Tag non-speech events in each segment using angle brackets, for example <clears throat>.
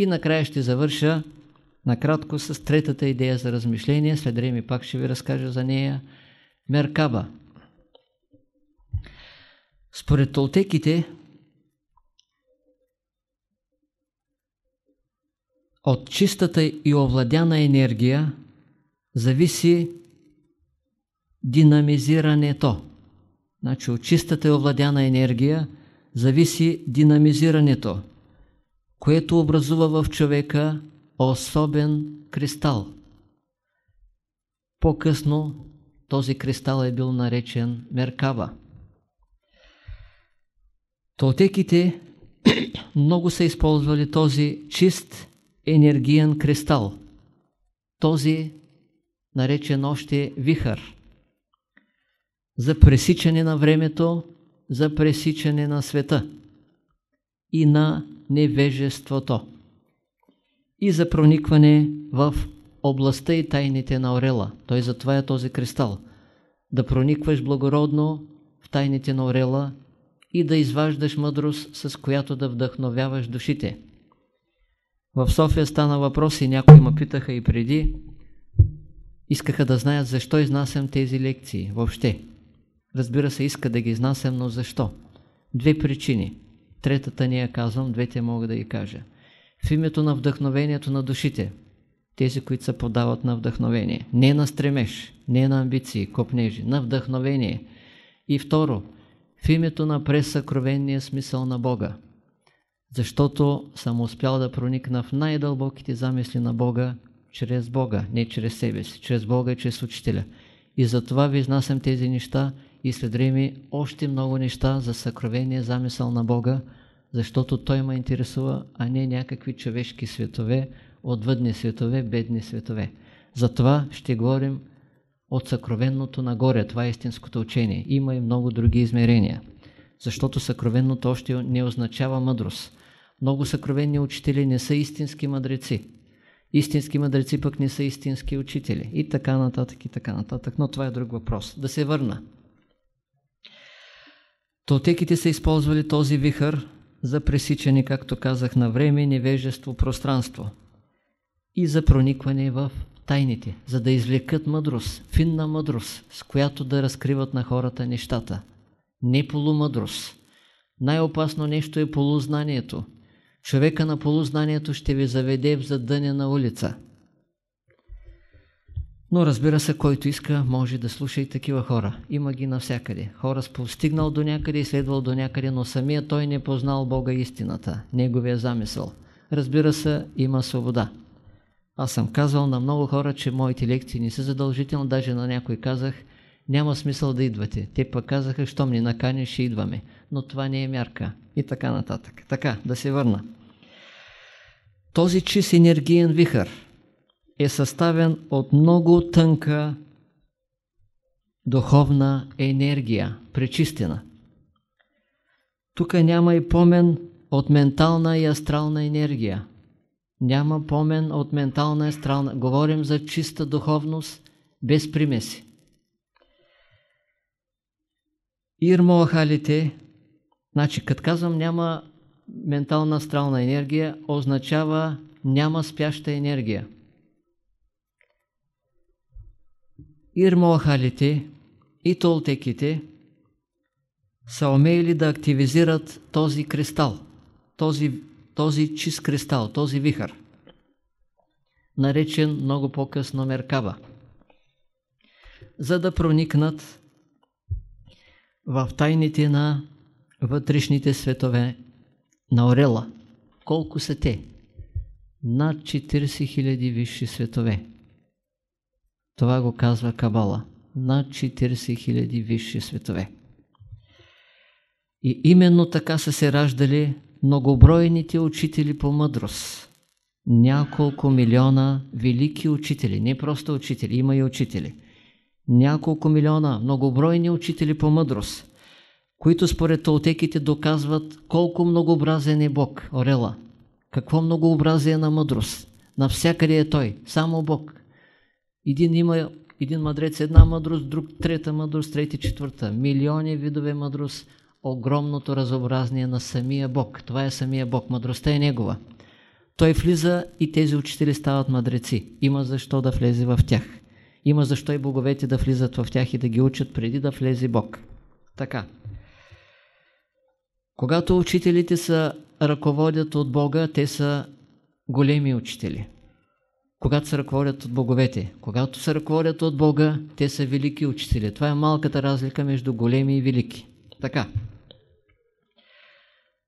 И накрая ще завърша накратко с третата идея за размишление. След време пак ще ви разкажа за нея. Меркаба. Според толтеките, от чистата и овладяна енергия зависи динамизирането. Значи от чистата и овладяна енергия зависи динамизирането, което образува в човека особен кристал. По-късно този кристал е бил наречен Меркава. Толтеките <clears throat> много са използвали този чист енергиен кристал, този наречен още вихър, за пресичане на времето, за пресичане на света и на невежеството и за проникване в областта и тайните на Орела. Той затова е този кристал. Да проникваш благородно в тайните на Орела и да изваждаш мъдрост, с която да вдъхновяваш душите. В София стана въпрос и някои ме питаха и преди, искаха да знаят защо изнасям тези лекции въобще. Разбира се, иска да ги изнасям, но защо? Две причини. Третата не я казвам, двете мога да ги кажа. В името на вдъхновението на душите, тези, които се подават на вдъхновение, не на стремеж, не на амбиции, копнежи, на вдъхновение. И второ, в името на пресъкровения смисъл на Бога. Защото съм успял да проникна в най-дълбоките замисли на Бога чрез Бога, не чрез себе си, чрез Бога и чрез Учителя. И затова ви изнасям тези неща и след още много неща за съкровения замисъл на Бога, защото Той ме интересува, а не някакви човешки светове, отвъдни светове, бедни светове. Затова ще говорим от съкровенното нагоре. Това е истинското учение. Има и много други измерения. Защото съкровенното още не означава мъдрост. Много съкровенни учители не са истински мъдреци. Истински мъдреци пък не са истински учители. И така нататък, и така нататък. Но това е друг въпрос. Да се върна. Толтеките са използвали този вихър за пресичане, както казах, на време, невежество, пространство и за проникване в тайните, за да извлекат мъдрост, финна мъдрост, с която да разкриват на хората нещата. Не полумъдрост. Най-опасно нещо е полузнанието. Човека на полузнанието ще ви заведе в задънена улица. Но разбира се, който иска, може да слуша и такива хора. Има ги навсякъде. Хора с постигнал до някъде и следвал до някъде, но самия той не познал Бога истината, неговия замисъл. Разбира се, има свобода. Аз съм казал на много хора, че моите лекции не са задължителни, даже на някой казах, няма смисъл да идвате. Те пък казаха, щом ни наканиш, ще идваме. Но това не е мярка. И така нататък. Така, да се върна. Този чист енергиен вихър е съставен от много тънка духовна енергия, пречистена. Тук няма и помен от ментална и астрална енергия. Няма помен от ментална и астрална. Говорим за чиста духовност, без примеси. Ирмоахалите, значи като казвам няма ментална астрална енергия, означава няма спяща енергия. Ирмоахалите и толтеките са умели да активизират този кристал, този, този чист кристал, този вихър, наречен много по-късно Меркаба, за да проникнат в тайните на вътрешните светове на Орела. Колко са те? Над 40 000 висши светове. Това го казва Кабала. Над 40 000 висши светове. И именно така са се раждали многобройните учители по мъдрост. Няколко милиона велики учители, не просто учители, има и учители. Няколко милиона многобройни учители по мъдрост, които според толтеките доказват колко многообразен е Бог, Орела. Какво многообразие на мъдрост. Навсякъде е Той, само Бог. Един има един мъдрец една мъдрост, друг трета мъдрост, трети четвърта. Милиони видове мъдрост, огромното разобразие на самия Бог. Това е самия Бог, мъдростта е Негова. той влиза и тези учители стават мъдреци. Има защо да влезе в тях. Има защо и боговете да влизат в тях и да ги учат преди да влезе Бог. Така. Когато учителите са ръководят от Бога, те са големи учители. Когато се ръководят от боговете, когато се ръководят от Бога, те са велики учители. Това е малката разлика между големи и велики. Така.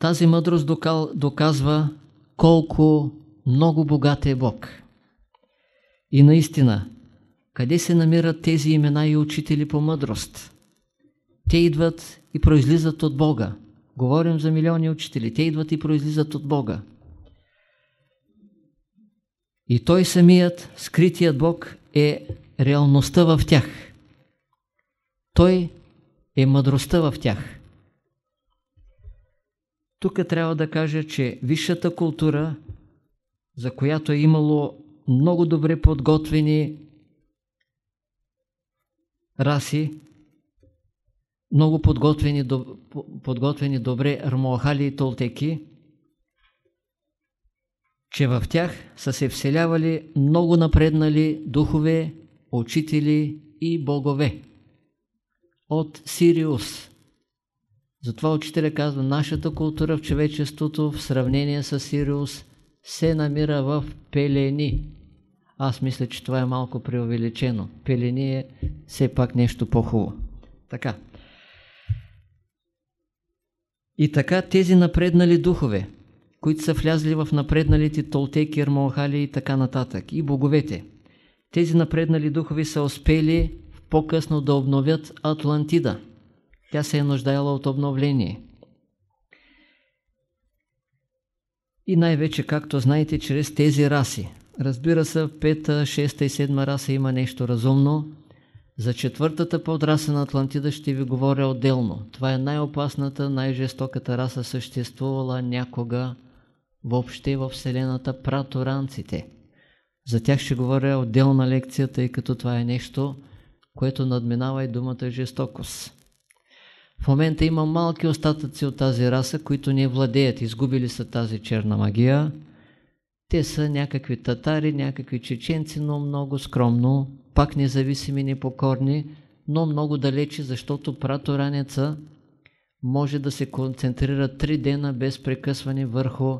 Тази мъдрост доказва колко много богат е Бог. И наистина, къде се намират тези имена и учители по мъдрост? Те идват и произлизат от Бога. Говорим за милиони учители. Те идват и произлизат от Бога. И той самият, скритият Бог, е реалността в тях. Той е мъдростта в тях. Тук трябва да кажа, че висшата култура, за която е имало много добре подготвени раси, много подготвени, подготвени добре армоахали и толтеки, че в тях са се вселявали много напреднали духове, учители и богове. От Сириус. Затова учителя казва, нашата култура в човечеството в сравнение с Сириус се намира в пелени. Аз мисля, че това е малко преувеличено. Пелени е все пак нещо по-хубаво. Така. И така тези напреднали духове, които са влязли в напредналите толтеки, армалхали и така нататък, и боговете, тези напреднали духове са успели по-късно да обновят Атлантида. Тя се е нуждаела от обновление. И най-вече, както знаете, чрез тези раси. Разбира се, в пета, шеста и седма раса има нещо разумно, за четвъртата подраса на Атлантида ще ви говоря отделно. Това е най-опасната, най-жестоката раса, съществувала някога въобще в Вселената праторанците. За тях ще говоря отделна лекция, тъй като това е нещо, което надминава и думата жестокост. В момента има малки остатъци от тази раса, които не владеят, изгубили са тази черна магия. Те са някакви татари, някакви чеченци, но много скромно пак независими, непокорни, но много далече, защото пратораница може да се концентрира три дена без прекъсване върху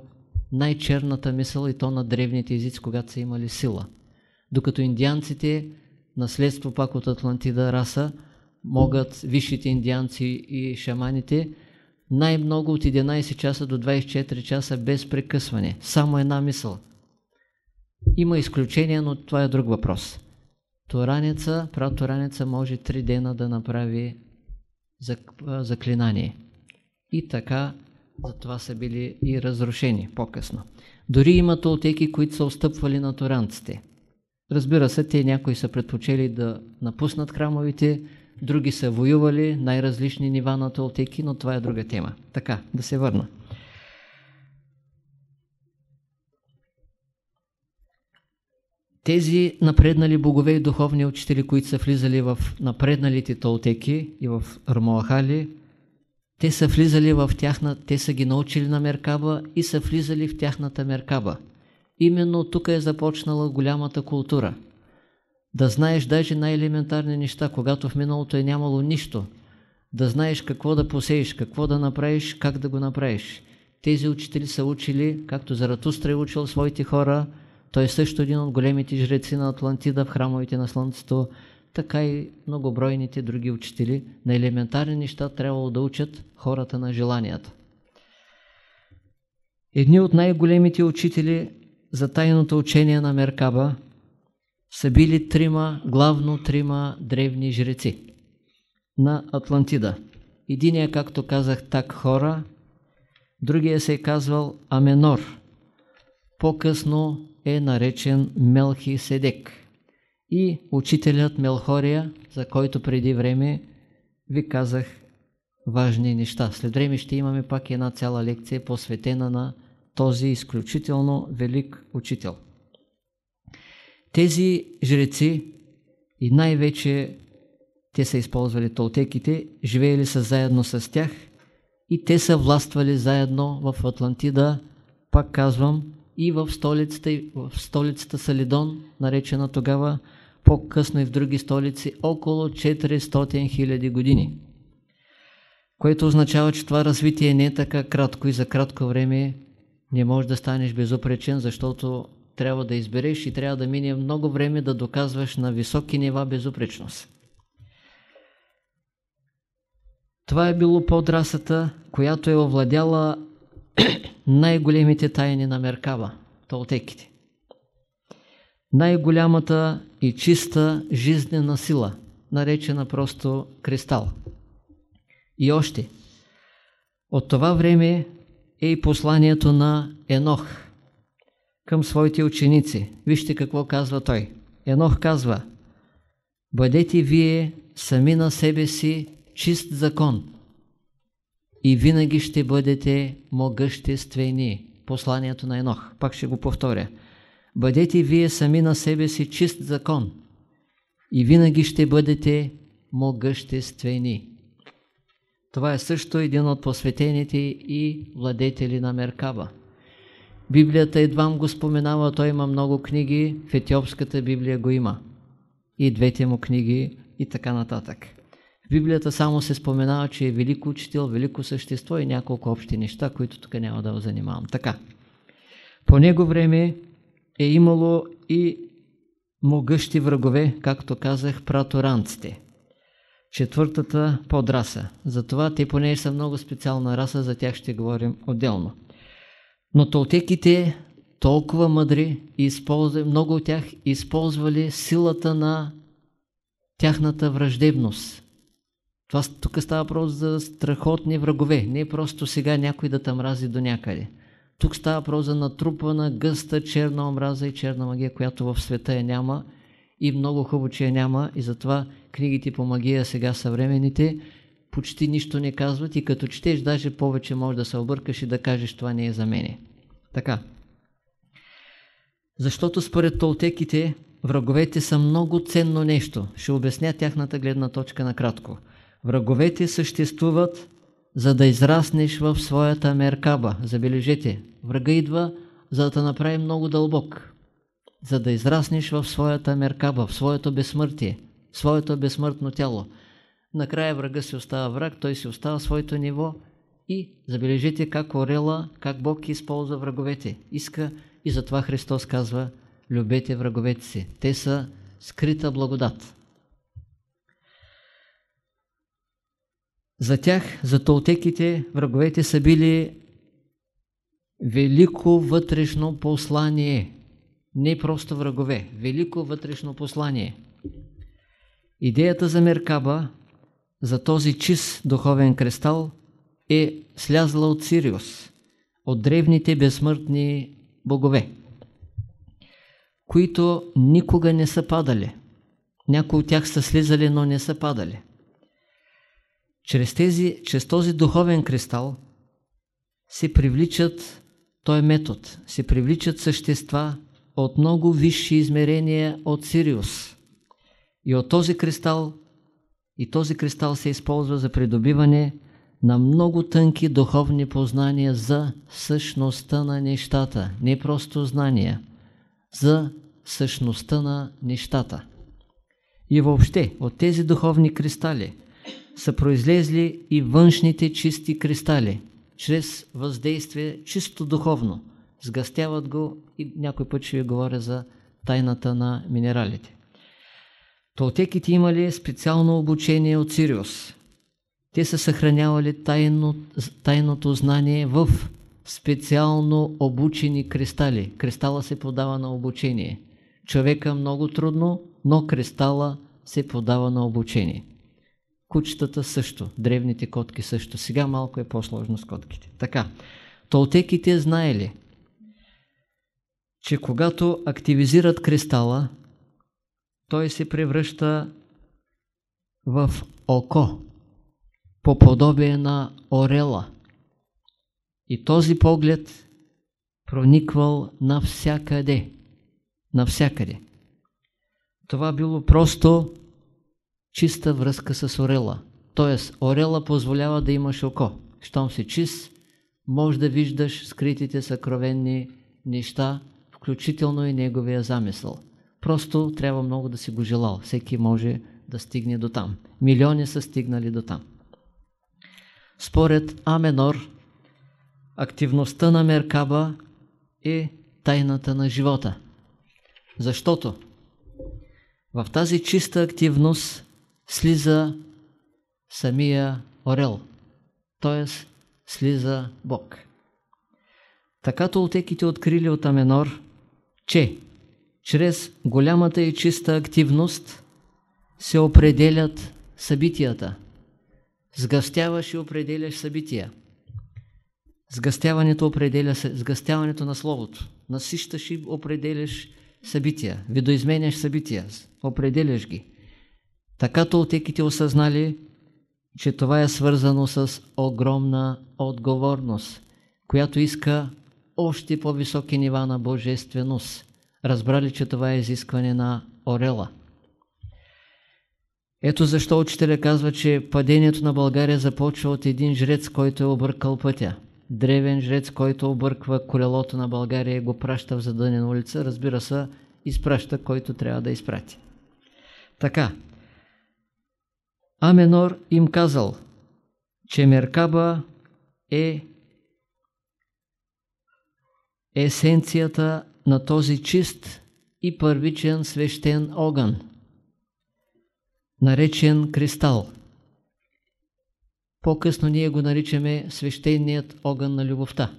най-черната мисъл и то на древните езици, когато са имали сила. Докато индианците, наследство пак от Атлантида раса, могат висшите индианци и шаманите най-много от 11 часа до 24 часа без прекъсване. Само една мисъл. Има изключения, но това е друг въпрос. Тораница, пратораница може три дена да направи заклинание. И така, затова са били и разрушени по-късно. Дори има толтеки, които са отстъпвали на торанците. Разбира се, те някои са предпочели да напуснат храмовите, други са воювали, най-различни нива на толтеки, но това е друга тема. Така, да се върна. Тези напреднали богове и духовни учители, които са влизали в напредналите толтеки и в Рамоахали, те са влизали в тяхна, те са ги научили на Меркаба и са влизали в тяхната Меркаба. Именно тук е започнала голямата култура. Да знаеш даже най-елементарни неща, когато в миналото е нямало нищо. Да знаеш какво да посееш, какво да направиш, как да го направиш. Тези учители са учили, както Заратустра е учил своите хора, той е също един от големите жреци на Атлантида в храмовете на Слънцето, така и многобройните други учители. На елементарни неща трябвало да учат хората на желанията. Едни от най-големите учители за тайното учение на Меркаба са били трима, главно трима древни жреци на Атлантида. Единият, както казах, так хора, другия се е казвал Аменор. По-късно е наречен Мелхи Седек. И учителят Мелхория, за който преди време ви казах важни неща. След време ще имаме пак една цяла лекция, посветена на този изключително велик учител. Тези жреци и най-вече те са използвали толтеките, живеели са заедно с тях и те са властвали заедно в Атлантида, пак казвам, и в столицата, в столицата Салидон, наречена тогава по-късно и в други столици, около 400 000 години. Което означава, че това развитие не е така кратко и за кратко време не можеш да станеш безупречен, защото трябва да избереш и трябва да мине много време да доказваш на високи нива безупречност. Това е било подрасата, която е овладяла <clears throat> най-големите тайни на Меркава, толтеките. Най-голямата и чиста жизнена сила, наречена просто кристал. И още, от това време е и посланието на Енох към своите ученици. Вижте какво казва той. Енох казва, бъдете вие сами на себе си чист закон и винаги ще бъдете могъществени. Посланието на Енох. Пак ще го повторя. Бъдете вие сами на себе си чист закон и винаги ще бъдете могъществени. Това е също един от посветените и владетели на Меркаба. Библията едвам го споменава, той има много книги, в Етиопската Библия го има. И двете му книги и така нататък. Библията само се споменава, че е велико учител, велико същество и няколко общи неща, които тук няма да занимавам. Така. По него време е имало и могъщи врагове, както казах, праторанците. Четвъртата подраса. Затова те поне са много специална раса, за тях ще говорим отделно. Но толтеките толкова мъдри, използвали, много от тях използвали силата на тяхната враждебност. Това тук става просто за страхотни врагове. Не е просто сега някой да те мрази до някъде. Тук става въпрос за натрупана, гъста, черна омраза и черна магия, която в света я няма и много хубаво, че я няма и затова книгите по магия сега съвременните почти нищо не казват и като четеш даже повече може да се объркаш и да кажеш това не е за мене. Така. Защото според толтеките враговете са много ценно нещо. Ще обясня тяхната гледна точка накратко. Враговете съществуват за да израснеш в своята меркаба. Забележете, врага идва, за да направи много дълбок. За да израснеш в своята меркаба, в своето безсмъртие, в своето безсмъртно тяло. Накрая врага си остава враг, той си остава своето ниво и забележете как Орела, как Бог използва враговете. Иска и затова Христос казва, любете враговете си. Те са скрита благодат. За тях, за толтеките, враговете са били велико вътрешно послание. Не просто врагове, велико вътрешно послание. Идеята за Меркаба, за този чист духовен кристал, е слязла от Сириус, от древните безсмъртни богове, които никога не са падали. Някои от тях са слизали, но не са падали. Чрез, тези, чрез този духовен кристал се привличат, той е метод, се привличат същества от много висши измерения от Сириус. И от този кристал, и този кристал се използва за придобиване на много тънки духовни познания за същността на нещата. Не просто знания, за същността на нещата. И въобще, от тези духовни кристали – са произлезли и външните чисти кристали, чрез въздействие чисто духовно. Сгъстяват го и някой път ще ви говоря за тайната на минералите. Толтеките имали специално обучение от Сириус. Те са съхранявали тайно, тайното знание в специално обучени кристали. Кристала се подава на обучение. Човека много трудно, но кристала се подава на обучение. Кучетата също, древните котки също. Сега малко е по-сложно с котките. Така, толтеките знаели, че когато активизират кристала, той се превръща в око, по подобие на орела. И този поглед прониквал навсякъде. Навсякъде. Това било просто чиста връзка с орела. Тоест, орела позволява да имаш око. Щом си чист, може да виждаш скритите съкровенни неща, включително и неговия замисъл. Просто трябва много да си го желал. Всеки може да стигне до там. Милиони са стигнали до там. Според Аменор, активността на Меркаба е тайната на живота. Защото в тази чиста активност слиза самия орел, т.е. слиза Бог. Така толтеките открили от Аменор, че чрез голямата и чиста активност се определят събитията. Сгъстяваш и определяш събития. Сгъстяването определя сгъстяването на Словото. Насищаш и определяш събития. Видоизменяш събития. Определяш ги. Така толтеките осъзнали, че това е свързано с огромна отговорност, която иска още по-високи нива на божественост. Разбрали, че това е изискване на Орела. Ето защо учителя казва, че падението на България започва от един жрец, който е объркал пътя. Древен жрец, който обърква колелото на България и го праща в задънена улица, разбира се, изпраща, който трябва да изпрати. Така, Аменор им казал, че Меркаба е есенцията на този чист и първичен свещен огън, наречен кристал. По-късно ние го наричаме свещеният огън на любовта.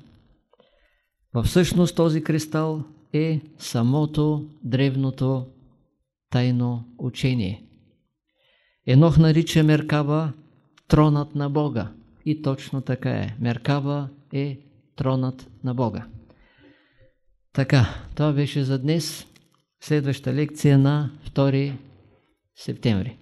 Във всъщност този кристал е самото древното тайно учение. Енох нарича Меркава тронът на Бога. И точно така е. Меркава е тронът на Бога. Така, това беше за днес. Следваща лекция на 2 септември.